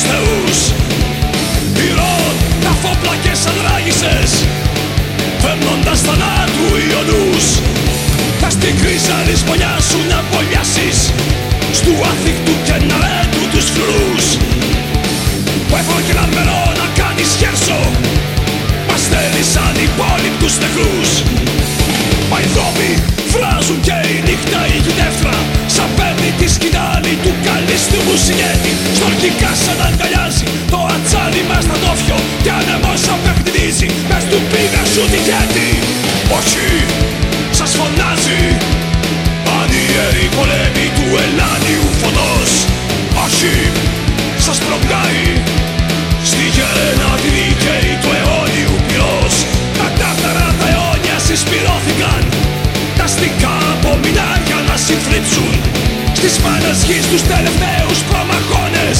τους θεούς. Η τα φόπλα και σαν ράγισες Φέρνοντας θανάτου ιονούς Θα στην κρίζα της φωλιάς σου να βολιάσεις Στου άθικτου και ναρέτου τους φρουρούς. Που και λαρμερό να κάνεις χέρσο Μας σαν ανυπόλοιπτους νεκρούς. Μα οι δρόμοι φράζουν και η νύχτα η γυνεύτρα Σαν παίρνει τη σκητάλη του καλής του μου συγγένει Στορκικά σαν Ρωτούν γιατί, όχι, σας φωνάζει. Πανιέρη πολέμη του Ελλάνιου φωτός Όχι, σας προβγάει Στη γερένα την νικαίη του αιώνιου πυρός Τα τάφταρα τα αιώνια συσπυρώθηκαν Τα αστικά από μηνάρια να συμφρύψουν Στις μάνες γης τους τελευταίους προμαχώνες.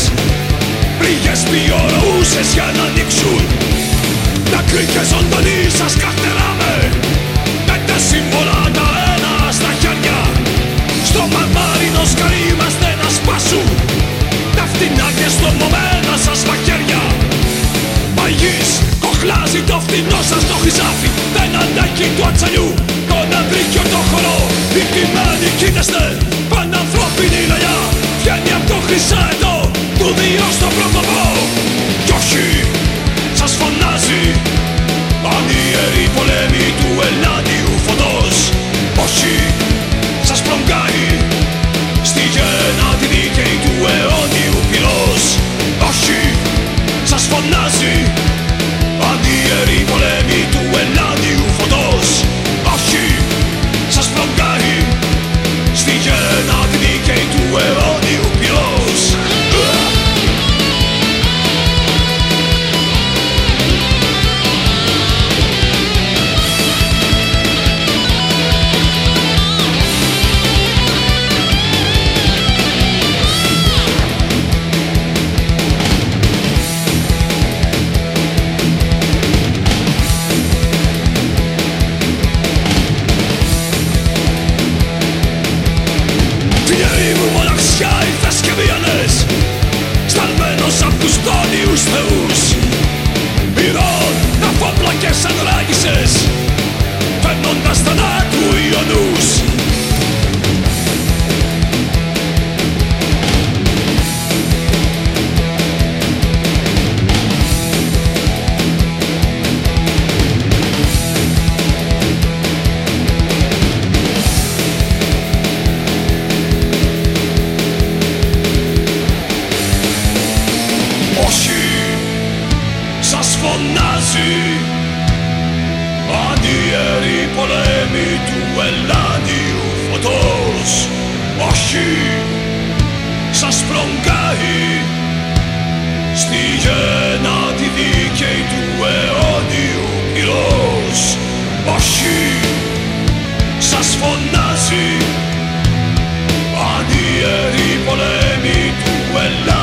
Πριγές ποιόρο Το φθηνό σας το χρυσάφι. Πέναντάκι του ατσαλιού Τον αντρίκιο το χορό. Οι κοιμάνοι κοίταστε. πολέμοι του Ελλάδιου φωτός. Όχι, σας πλονγκάει στη γέννα τη δίκαιη του αιώνιου πυρός. Όχι, σας φωνάζει αν οι του Ελλάδιου